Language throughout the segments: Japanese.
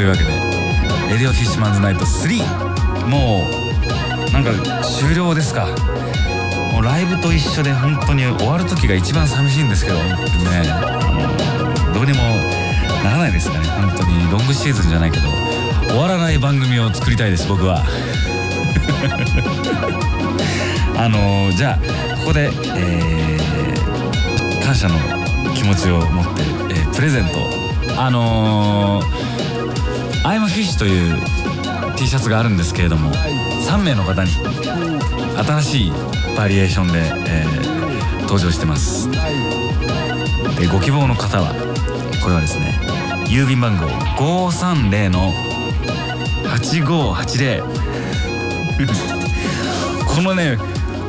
いうわけで「レディオフィッシュマンズナイト3」もうなんか終了ですか。もうライブと一緒で本当に終わる時が一番寂しいんですけど本当にね。どうにもならないですかね。本当に。ロングシーズンじゃないけど終わらない番組を作りたいです僕は。あのじゃあここで、えー、感謝の気持ちを持って、えー、プレゼント。あのー「I'm Fish」という T シャツがあるんですけれども3名の方に新しいバリエーションで、えー、登場してます。でご希望の方はこれはですね郵便番号530の8580 このね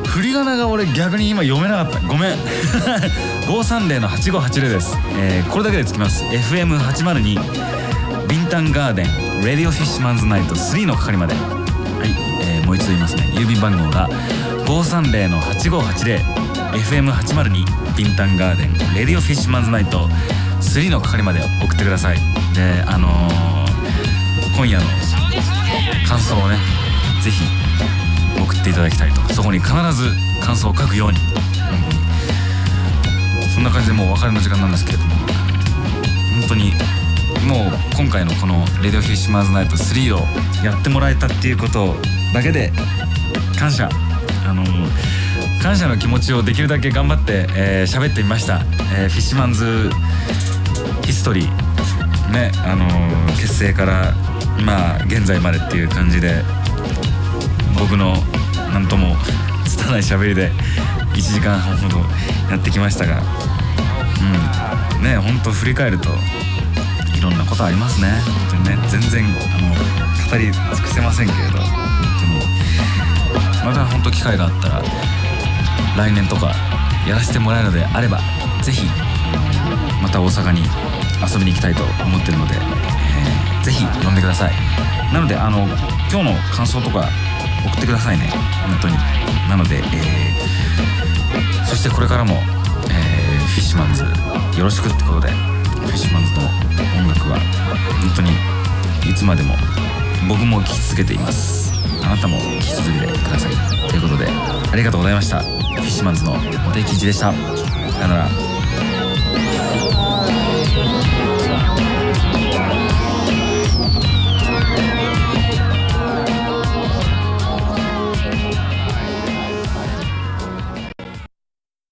振り仮名が俺逆に今読めなかった。ごめん。530の8580です、えー、これだけでつきます。FM802 ンタンガーデンレディオフィッシュマンズナイト3の係まで。はい、えー、もう一度言いますね。郵便番号が530の8580 FM802 ビンタンガーデンレディオフィッシュマンズナイト3の係まで送ってください。であのー、今夜の感想をねぜひ送っていただきたいと。そこに必ず感想を書くように、うん、そんな感じでもうお別れの時間なんですけれども本当にもう今回のこの「レディオフィッシュマンズナイト3」をやってもらえたっていうことだけで感謝。あの感謝の気持ちをできるだけ頑張って喋、えー、ってみました、えー、フィッシュマンズヒストリーねあの結成からまあ現在までっていう感じで僕の何とも拙い喋りで1時間半ほどやってきましたが。うん。ね本当振り返るといろんなことありますね。本当にね全然あの語り尽くせませんけれど。本当にまた本当機会があったら来年とかやらせてもらえるのであれば是非また大阪に遊びに行きたいと思ってるので、えー、ぜひ呼んでください。なのであの今日の感想とか送ってくださいね。本当に。なので、えー、そしてこれからも、えー、フィッシュマンズよろしくってことで。フィッシュマンズの音楽は本当にいつまでも僕も聴き続けています。あなたも聴き続けてください。ということでありがとうございました。フィッシュマンズの茂木一でした。さよなら。